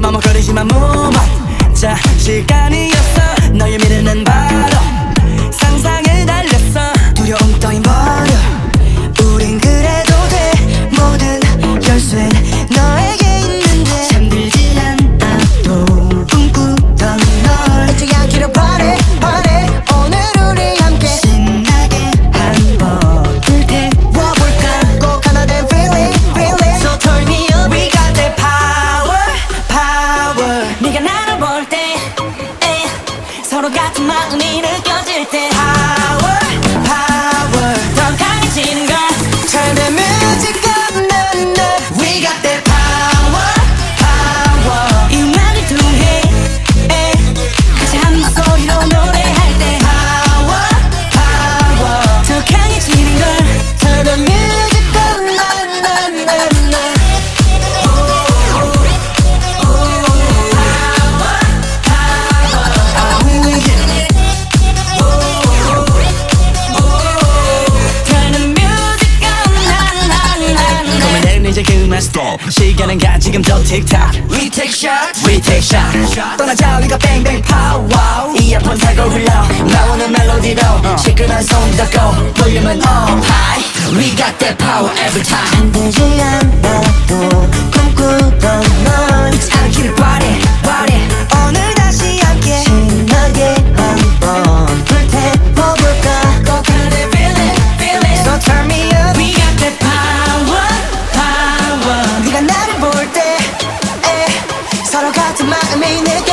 머뭇거리지만 on 자 시간이었어. 너의 미래는 바로 상상을 달렸어. 두려움 따윈 버려. 우린 그래도 돼. 모든 열쇠 너에 같은 마음이 느껴질 때 stop 시간은 가 지금 더 틱탁 We take shots We take shots 떠나자 우리가 뱅뱅 파워 이어폰 타고 흘러 나오는 멜로디로 시끄러운 손 닫고 볼륨은 up high We got that power every time 되지 않아도 꿈꾸던 널 잊지 않기를 바래 내